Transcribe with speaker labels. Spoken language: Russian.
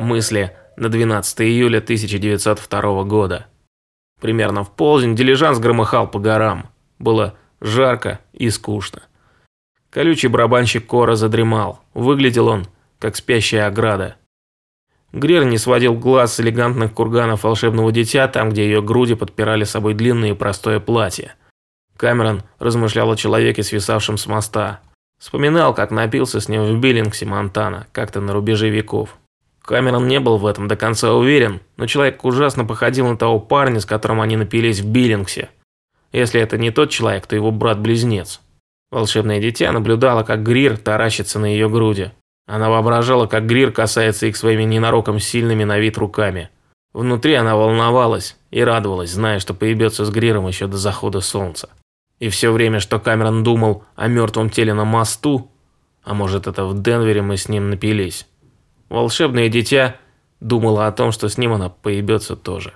Speaker 1: Мысли на 12 июля 1902 года. Примерно в полдень дилижанс громыхал по горам. Было жарко и скучно. Колючий барабанщик Кора задремал. Выглядел он, как спящая ограда. Грир не сводил глаз с элегантных курганов волшебного дитя, там, где ее груди подпирали собой длинное и простое платье. Камерон размышлял о человеке, свисавшем с моста. Вспоминал, как напился с ним в Биллингсе, Монтана, как-то на рубеже веков. Камерон не был в этом до конца уверен, но человек ужасно походил на того парня, с которым они напились в Биллингсе. Если это не тот человек, то его брат-близнец. Волшебное дитя наблюдало, как Грир таращится на ее груди. Она воображала, как Грир касается их своими ненароком сильными на вид руками. Внутри она волновалась и радовалась, зная, что поебется с Гриром еще до захода солнца. И все время, что Камерон думал о мертвом теле на мосту, а может это в Денвере мы с ним напились, волшебное дитя думало о том, что с ним она поебется тоже.